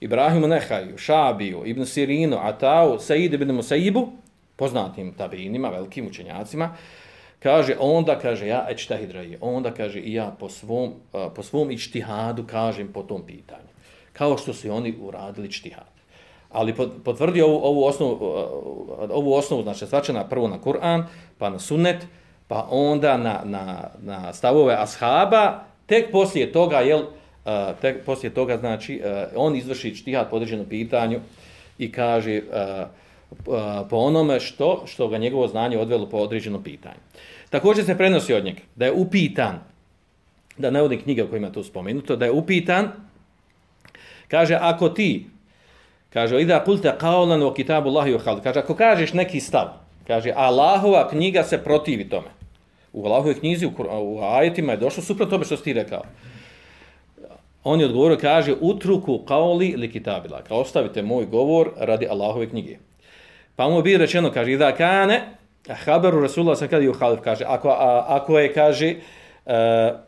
Ibrahimu Nehaju, Šabiju, Ibn Sirinu, Atau, Said ibn Musaibu, poznatim tabinima, velikim učenjacima, kaže, onda kaže, ja ečtahidraji, onda kaže, i ja po svom, po svom ičtihadu kažem po tom pitanju. Kao što su oni uradili ičtihad. Ali potvrdi ovu, ovu, osnovu, ovu osnovu, znači, svačena prvo na Kur'an, pa na sunnet, pa onda na, na, na stavove ashaba, tek poslije toga, jel, uh, tek poslije toga, znači, uh, on izvrši ičtihad po određenom pitanju i kaže uh, uh, po onome što, što ga njegovo znanje odvelo po određenom pitanju. Također se prenosi od njega da je upitan, da ne odim knjiga kojima je to spomenuto, da je upitan, kaže, ako ti, kaže, ida kulta kaulan o kitabu Allahi o kaže, ako kažeš neki stav, kaže, Allahova knjiga se protivi tome. U Allahove knjizi, u, u ajetima je došlo suprot tome što si ti rekao. On je odgovorio, kaže, utruku kaoli li kitabila. Kao ostavite moj govor radi Allahove knjige. Pa mu bi rečeno, kaže, da kane, haberu Rasulullah sam kada je u halif, kaže, ako, a, ako je, kaže, uh,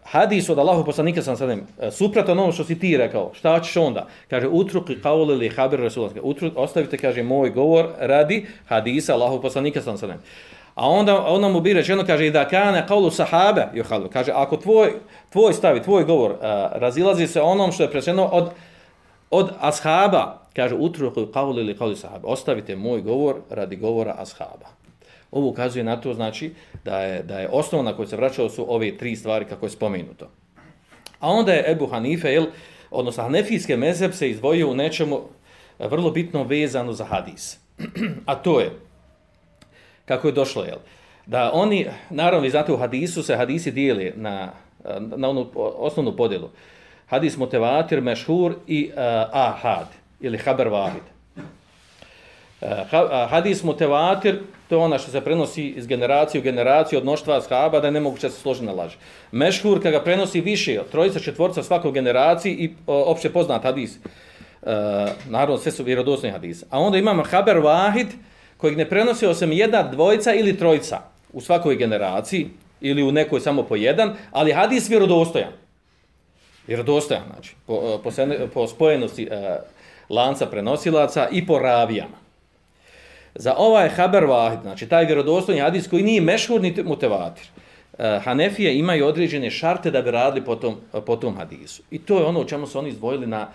hadis od Allahu poslanika sam sadem, uh, suprato ono što si ti rekao, šta ćeš onda? Kaže, utruki kaoli li haberu Rasulullah. Utru, ostavite, kaže, moj govor radi hadisa Allahu poslanika sam sadem. A onda, onda mu bi rečeno, kaže, da kane kaulu sahabe, juhalu, kaže, ako tvoj, tvoj stavi, tvoj govor uh, razilazi se onom što je prečeno od, od ashaba, kaže, utruku kaulu ili kaulu sahabe, ostavite moj govor radi govora ashaba. Ovo ukazuje na to, znači, da je, da je osnova na koju se vraćalo su ove tri stvari kako je spomenuto. A onda je Ebu Hanife, jel, odnosno Hanefijske mezeb se izdvojio u nečemu vrlo bitno vezano za hadis. A to je, kako je došlo, jel? Da oni, naravno, vi znate, u hadisu se hadisi dijeli na, na onu osnovnu podjelu. Hadis motivatir, mešhur i uh, ahad, ili haber vahid. Uh, hadis motivatir, to je ona što se prenosi iz generacije u generaciju od mnoštva ashaba, da je nemoguće se složiti na laž. Mešhur, kada ga prenosi više, trojica, četvorca svakog generaciji i uh, opće poznat hadis. Uh, naravno, sve su vjerodosni hadis. A onda imamo haber vahid, kojeg ne prenosi osim jedna dvojica ili trojica u svakoj generaciji ili u nekoj samo po jedan, ali hadis vjerodostojan. Vjerodostojan, znači, po, e, po, po spojenosti e, lanca prenosilaca i po ravijama. Za ovaj haber vahid, znači taj vjerodostojan hadis koji nije mešhur ni motivatir, uh, e, Hanefije imaju određene šarte da bi radili po tom, po tom hadisu. I to je ono u čemu su oni izdvojili na,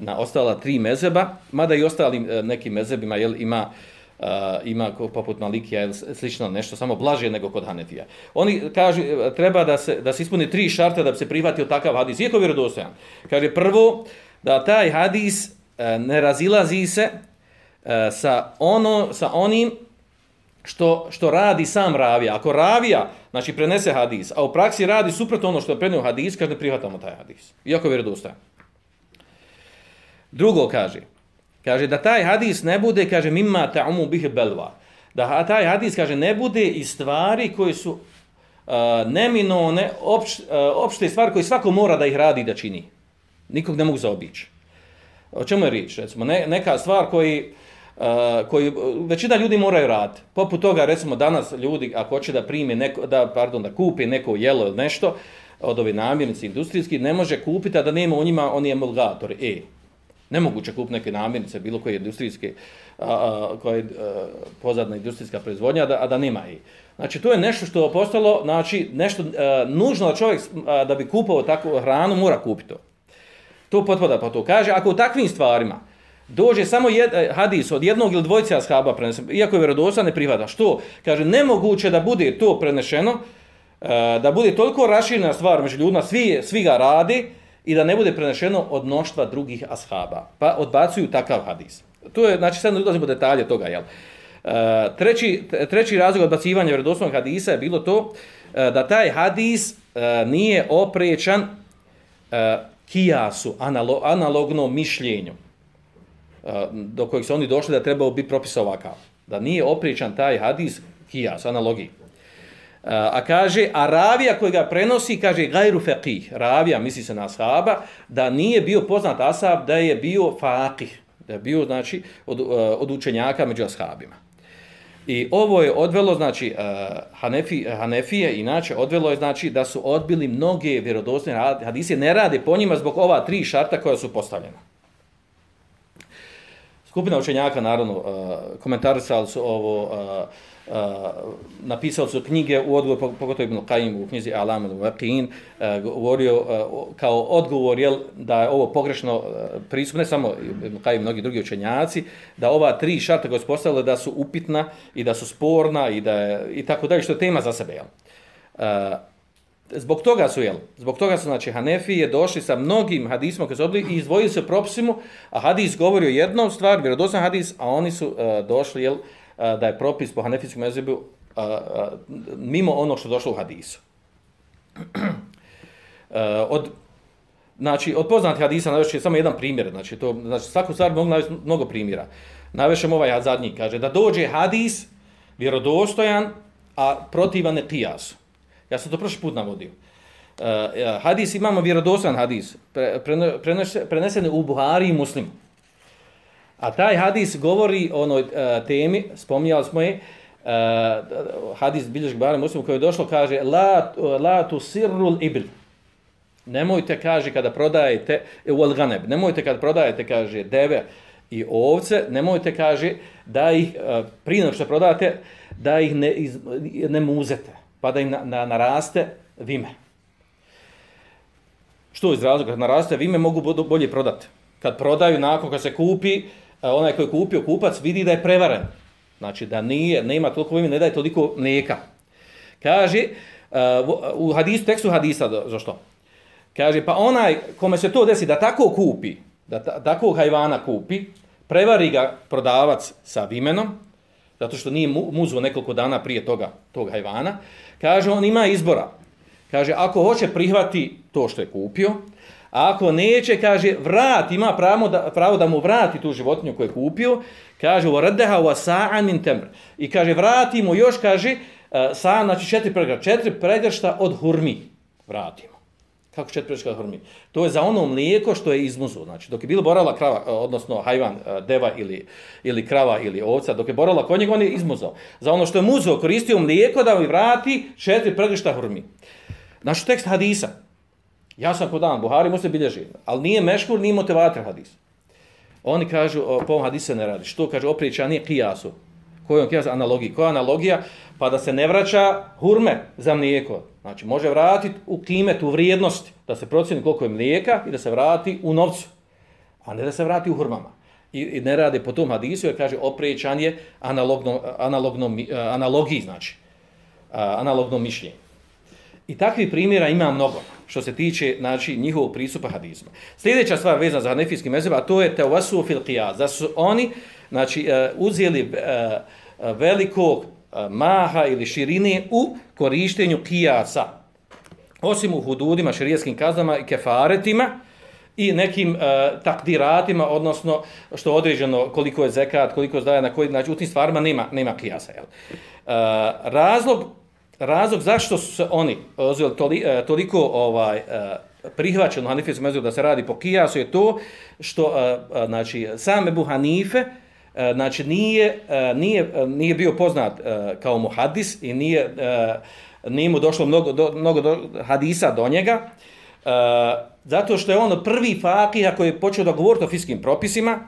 na ostala tri mezeba, mada i ostalim uh, nekim mezebima jel, ima uh, uh, ima poput Malikija ili slično nešto, samo blaže nego kod Hanefija. Oni kažu, eh, treba da se, da se ispuni tri šarta da bi se prihvatio takav hadis, iako vjerodostojan. Kaže, prvo, da taj hadis uh, ne razilazi se uh, sa, ono, sa onim što, što radi sam ravija. Ako ravija, znači prenese hadis, a u praksi radi suprotno ono što je prenio hadis, kaže, ne prihvatamo taj hadis. Iako je vjerodostojan. Drugo kaže, Kaže da taj hadis ne bude, kaže mimma ta'umu bih belva. Da taj hadis, kaže, ne bude i stvari koje su uh, neminone, opš, uh, opšte stvari koje svako mora da ih radi da čini. Nikog ne mogu zaobići. O čemu je riječ? Recimo, ne, neka stvar koji, uh, koji većina ljudi moraju raditi. Poput toga, recimo, danas ljudi, ako hoće da prime neko, da, pardon, da kupi neko jelo ili nešto od ove namirnice industrijski, ne može kupiti, a da nema u njima oni emulgatori. E, Nemoguće kupiti neke namirnice, bilo koje industrijske, a, a, koje je pozadna industrijska proizvodnja, a da, a da nema i. Znači, to je nešto što je postalo, znači, nešto a, nužno da čovjek a, da bi kupao takvu hranu, mora kupiti to. To potpada pa to. Kaže, ako u takvim stvarima dođe samo jed, e, hadis od jednog ili dvojca ashaba prenesen, iako je vjerodosan, ne prihvata. Što? Kaže, nemoguće da bude to prenešeno, a, da bude toliko raširna stvar među ljudima, svi, svi ga radi, i da ne bude prenešeno od mnoštva drugih ashaba. Pa odbacuju takav hadis. To je, znači, sad ne ulazimo detalje toga, jel? Uh, treći, treći razlog odbacivanja vjerodostojnog hadisa je bilo to e, da taj hadis e, nije oprečan e, kijasu, analo, analognom mišljenju e, do kojeg su oni došli da trebao biti propis ovakav. Da nije oprečan taj hadis kijas, analogiji a kaže, a ravija koji ga prenosi, kaže, gajru faqih, ravija, misli se na ashaba, da nije bio poznat ashab, da je bio faqih, da je bio, znači, od, e, od učenjaka među ashabima. I ovo je odvelo, znači, e, Hanefi, Hanefije, inače, odvelo je, znači, da su odbili mnoge vjerodostojne hadise, ne rade po njima zbog ova tri šarta koja su postavljena. Skupina učenjaka, naravno, e, komentarisali su ovo, Uh, napisao su knjige u odgovor, pogotovo Ibn Qayyim u knjizi Alam al Waqin, uh, eh, govorio uh, kao odgovor jel, da je ovo pogrešno pristup, ne samo Ibn Qayyim, mnogi drugi učenjaci, da ova tri šarta koje su postavile da su upitna i da su sporna i da je, i tako dalje, što je tema za sebe. Jel. Uh, zbog toga su, jel, zbog toga su, znači, Hanefije došli sa mnogim hadismom koji su odbili i izdvojili se propisimu, a hadis govori o jednom stvar, vjerodostan hadis, a oni su uh, došli, jel, da je propis po hanefijskom mezebu mimo ono što došlo u hadisu. od znači od poznatih hadisa navešću samo jedan primjer, znači to znači svaku stvar mogu navesti mnogo primjera. Navešem ovaj zadnji kaže da dođe hadis vjerodostojan a protivan je qiyas. Ja sam to prošli put navodio. Uh, hadis imamo vjerodostojan hadis pre, pre, prenesen u Buhari i Muslimu. A taj hadis govori o onoj uh, temi, spominjali smo je, uh, hadis bilješ Bara muslimu koji je došlo, kaže la, la tu sirrul ibil. Nemojte, kaže, kada prodajete, e, u alganeb, nemojte kada prodajete, kaže, deve i ovce, nemojte, kaže, da ih, uh, prije što prodate, da ih ne, iz, ne muzete, pa da im na, na, naraste vime. Što iz razloga? Kad naraste vime, mogu bolje prodati. Kad prodaju, nakon kad se kupi, E, onaj koji je kupio kupac vidi da je prevaren. Znači da nije, nema toliko vime, ne daje toliko mlijeka. Kaže, e, u hadisu, tekstu hadisa, zašto? Kaže, pa onaj kome se to desi da tako kupi, da tako hajvana kupi, prevari ga prodavac sa vimenom, zato što nije muzuo nekoliko dana prije toga, tog hajvana, kaže, on ima izbora. Kaže, ako hoće prihvati to što je kupio, A ako neće, kaže, vrat, ima pravo da, pravo da mu vrati tu životinju koju je kupio, kaže, u rdeha u asa'an min temr. I kaže, vrati mu još, kaže, sa, znači četiri pregršta, četiri pregršta od hurmi. Vratimo. Kako četiri pregršta od hurmi? To je za ono mlijeko što je izmuzo. Znači, dok je bilo borala krava, odnosno hajvan, deva ili, ili krava ili ovca, dok je borala kod njega, on je izmuzao. Za ono što je muzo koristio mlijeko da mi vrati četiri pregršta hurmi. Znači, tekst hadisa. Ja sam dan, Buhari mu se bilježi, ali nije meškur, nije motivator hadis. Oni kažu, po ovom hadise ne radi. Što kaže, opriča nije kijasu. Koji on kijas? Analogiji. Koja analogija? Pa da se ne vraća hurme za mlijeko. Znači, može vratiti u kimet, u vrijednosti, da se procjeni koliko je mlijeka i da se vrati u novcu. A ne da se vrati u hurmama. I, i ne rade po tom hadisu, jer kaže, opričan je analogno, analogno, e, analogiji, znači. E, analogno mišljenje. I takvih primjera ima mnogo što se tiče znači, njihovog pristupa hadizma. Sljedeća stvar vezana za hanefijski mezheb, a to je teovasu fil qiyas, da su oni znači, e, uzeli e, velikog e, maha ili širine u korištenju kijasa. Osim u hududima, širijetskim kaznama i kefaretima, i nekim e, takdiratima, odnosno što određeno koliko je zekat, koliko je zdaje, na koji, znači u tim stvarima nema, nema kijasa. Jel? Uh, razlog razlog zašto su se oni ozvijeli toli, e, toliko ovaj e, prihvaćeno hanifijskom mezu da se radi po kijasu je to što e, znači sam Ebu Hanife znači nije, nije, nije bio poznat kao muhadis i nije, nije mu došlo mnogo, do, mnogo do, hadisa do njega zato što je on prvi fakih koji je počeo da govori o fiskim propisima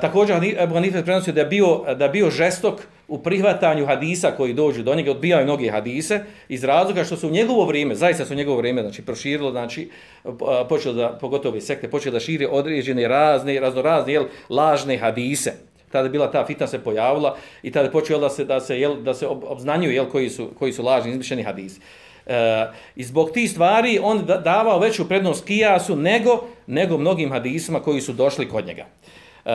također Ebu Hanife prenosio da je bio, da je bio žestok u prihvatanju hadisa koji dođu do njega, odbijaju mnoge hadise, iz razloga što su u njegovo vrijeme, zaista su u njegovo vrijeme, znači proširilo, znači počelo da, pogotovo sekte, počelo da širi određene razne, raznorazne, jel, lažne hadise. Tada je bila ta fitna se pojavila i tada je počelo da se, da se, jel, da se obznanjuju jel, koji, su, koji su lažni, izmišljeni hadisi. E, I zbog tih stvari on davao veću prednost kijasu nego, nego mnogim hadisima koji su došli kod njega. Uh,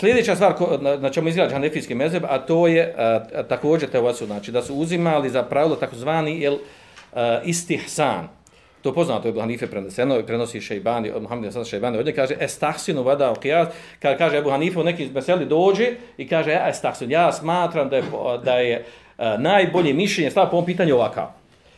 sljedeća stvar ko, na, na čemu izgleda hanefijski mezeb, a to je uh, također te ovasu, znači da su uzimali za pravilo takozvani jel, uh, istihsan. To poznato je Hanife preneseno i prenosi Šejbani, od Hasan Šejbani, ovdje kaže estahsinu vada al qiyas, kad kaže Abu Hanife u neki meseli dođe i kaže ja estahsin, ja smatram da je, da je uh, najbolje mišljenje stav po ovom pitanju ovakav.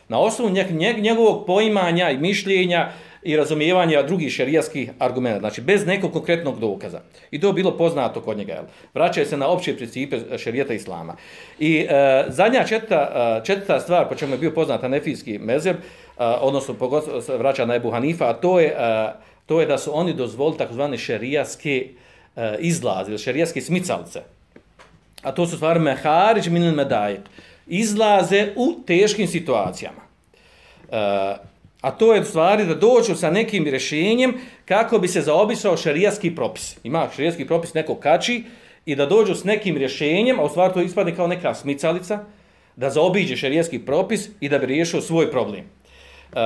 Na osnovu njeg, njeg, njegovog poimanja i mišljenja i razumijevanja drugih šerijaskih argumenta, znači bez nekog konkretnog dokaza. I to je bilo poznato kod njega. Jel? Vraćaju se na opće principe šerijata islama. I e, zadnja četvrta, e, četvrta stvar po čemu je bio poznat Hanefijski mezeb, e, odnosno pogotovo se vraća na Ebu Hanifa, a to je, e, to je da su oni dozvolili takozvane šerijaske e, izlaze ili šerijaske smicalce. A to su stvari meharić minil medajek. Izlaze u teškim situacijama. E, A to je stvari da dođu sa nekim rješenjem kako bi se zaobisao šarijaski propis. Ima šarijaski propis neko kači i da dođu s nekim rješenjem, a u stvari to ispadne kao neka smicalica, da zaobiđe šarijaski propis i da bi riješio svoj problem. Uh,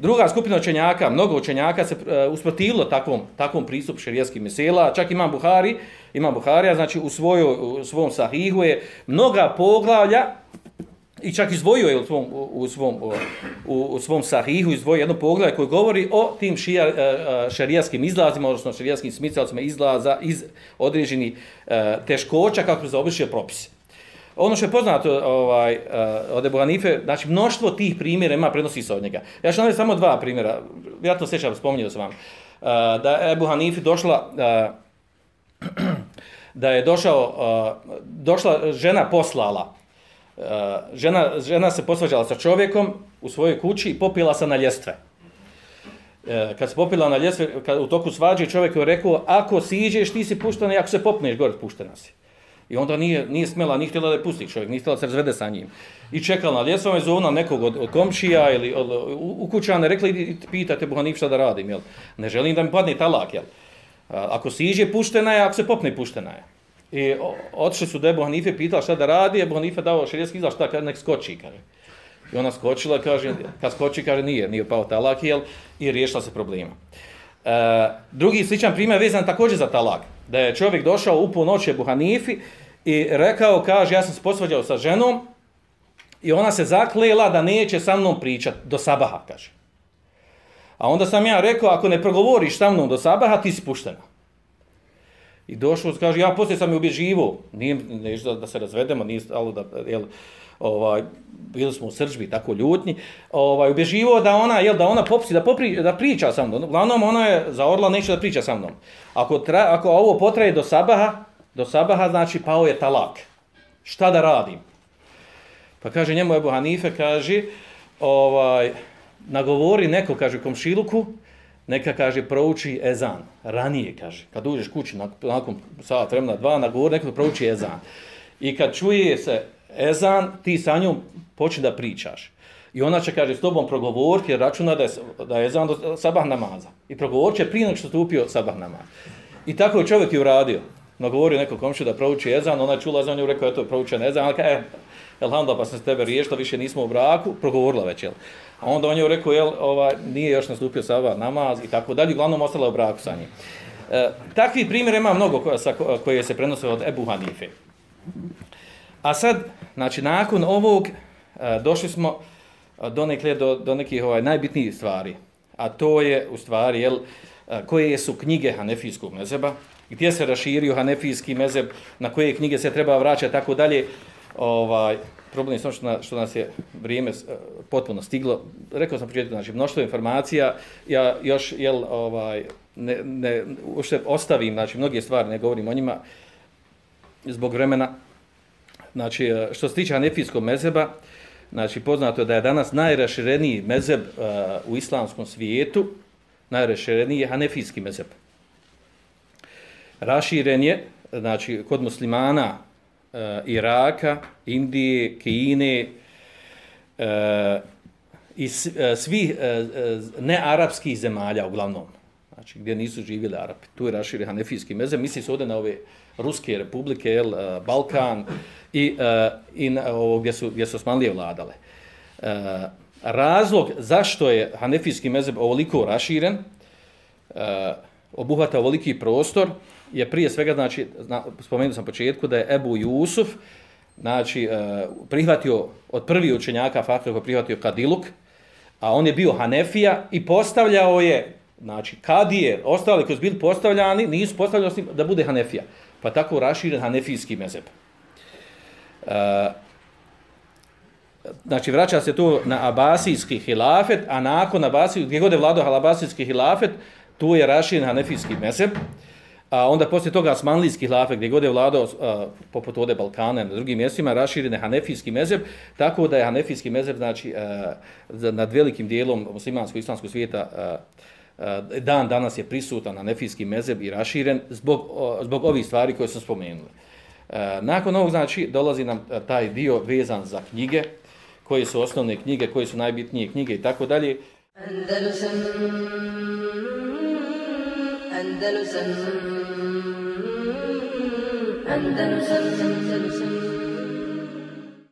druga skupina učenjaka, mnogo učenjaka se uh, usprotivilo takvom, takvom pristupu šerijskih mesela, čak imam Buhari, imam Buharija, znači u, svojo, u svom sahihu je mnoga poglavlja i čak izdvojio je u svom, u svom, u, u svom sahihu, izdvojio jedno poglavlje koji govori o tim šija, e, e šarijaskim izlazima, odnosno šarijaskim smicalcima izlaza iz određenih e, teškoća kako se zaobišio propise. Ono što je poznato ovaj, e, od Ebu Hanife, znači mnoštvo tih primjera ima prednosti sa od njega. Ja ću navesti samo dva primjera, ja to sjećam, spominjao sam vam. Da je Ebu Hanife došla, da je došao, došla žena poslala, Eh, žena, žena se posvađala sa čovjekom u svojoj kući i popila se na ljestve. E, kad se popila na ljestve, kad, u toku svađe čovjek je rekao, ako siđeš ti si pušten, i ako se popneš gore, puštena si. I onda nije, nije smela, nije htjela da je pusti čovjek, nije htjela da se razvede sa njim. I čekala na ljestvama, i zovna nekog od, od komšija ili od, u, u kućane, rekli, i pitate Buhanif šta da radim, jel? Ne želim da mi padne talak, jel? Eh, ako siđe, puštena je, ako se popne, puštena je. I otišli su da je Hanife pitala šta da radi, Ebu Hanife dao širijeski izlaz, šta, kaže, nek skoči, kaže. I ona skočila, kaže, kad skoči, kaže, nije, nije pao talak, jel, i riješila se problema. E, drugi sličan primjer vezan također za talak, da je čovjek došao u ponoć Ebu Hanifi i rekao, kaže, ja sam se posvađao sa ženom i ona se zaklela da neće sa mnom pričati do sabaha, kaže. A onda sam ja rekao, ako ne progovoriš sa mnom do sabaha, ti si puštena. I došao, kaže, ja poslije sam je ubježivo, nije nešto da da se razvedemo, nije stalo da, jel, ovaj, bili smo u sržbi, tako ljutni, ovaj, ubježivo da ona, jel, da ona popsi, da, popri, da priča sa mnom. Uglavnom, ona je za orla neće da priča sa mnom. Ako, tra, ako ovo potraje do sabaha, do sabaha, znači, pao je talak. Šta da radim? Pa kaže njemu Ebu Hanife, kaže, ovaj, nagovori neko, kaže, komšiluku, neka kaže prouči ezan. Ranije kaže. Kad uđeš kući nakon sat vremena dva na govor neko prouči ezan. I kad čuje se ezan ti sa njom počne da pričaš. I ona će kaže s tobom progovoriti jer računa da je, da je ezan do sabah namaza. I progovorit će prije nego što stupio sabah namaz. I tako je čovjek i uradio. Nagovorio neko komšu da prouči ezan ona je čula ezan i rekao eto proučen ezan. Ali kaže eh, Elhamda, pa sam se tebe riješila, više nismo u braku, progovorila već, jel? A onda on je rekao, jel, ovaj, nije još nastupio sabah namaz i tako dalje, uglavnom ostala u braku sa njim. E, takvi primjer ima mnogo koja, sa, koje se prenose od Ebu Hanife. A sad, znači, nakon ovog, e, došli smo e, do, nekle, do, do nekih ovaj, najbitnijih stvari. A to je, u stvari, jel, e, koje su knjige Hanefijskog mezeba, gdje se raširio Hanefijski mezeb, na koje knjige se treba vraćati, tako dalje ovaj problem je što, na, što nas je vrijeme uh, potpuno stiglo. Rekao sam početku, znači mnoštvo informacija, ja još jel ovaj ne ne ušte ostavim, znači mnoge stvari ne govorim o njima zbog vremena. Znači eh, što se tiče anefijskog mezeba, znači poznato je da je danas najrašireniji mezeb uh, eh, u islamskom svijetu, najrašireniji je Hanefijski mezeb. Raširen je, znači kod muslimana uh, Iraka, Indije, Kine uh, i eh, svih uh, nearapskih zemalja uglavnom, znači gdje nisu živjeli Arapi. Tu je raširi Hanefijski meze. misli se ovdje na ove Ruske republike, el, uh, Balkan i, uh, i na, ovo, gdje, su, gdje su Osmanlije vladale. Uh, razlog zašto je Hanefijski mezeb ovoliko raširen, uh, obuhvata ovoliki prostor, je prije svega, znači, spomenuo sam početku, da je Ebu Jusuf, znači, e, prihvatio od prvi učenjaka faktora koji prihvatio Kadiluk, a on je bio Hanefija i postavljao je, znači, Kadije, ostali koji su bili postavljani, nisu postavljali da bude Hanefija. Pa tako raširen Hanefijski mezeb. E, znači vraća se tu na abasijski hilafet, a nakon abasijski, gdje god je vladao abasijski hilafet, tu je raširen hanefijski mezeb, a onda poslije toga osmanlijski hlafe, gdje god je vladao a, poput ode Balkana na drugim mjestima, raširen je hanefijski mezeb, tako da je hanefijski mezeb, znači, e, a, nad velikim dijelom muslimanskog islamskog svijeta a, a, dan danas je prisutan hanefijski mezeb i raširen zbog, a, zbog ovih stvari koje sam spomenuli. A, nakon ovog, znači, dolazi nam taj dio vezan za knjige, koje su osnovne knjige, koje su najbitnije knjige i tako dalje. Andalusam Andalusam Andalusam